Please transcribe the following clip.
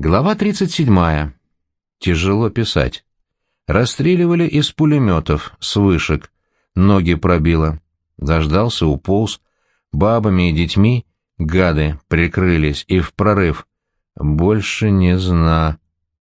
Глава 37. Тяжело писать. Расстреливали из пулеметов, с вышек. Ноги пробило. Дождался, уполз. Бабами и детьми, гады, прикрылись и в прорыв. Больше не зна.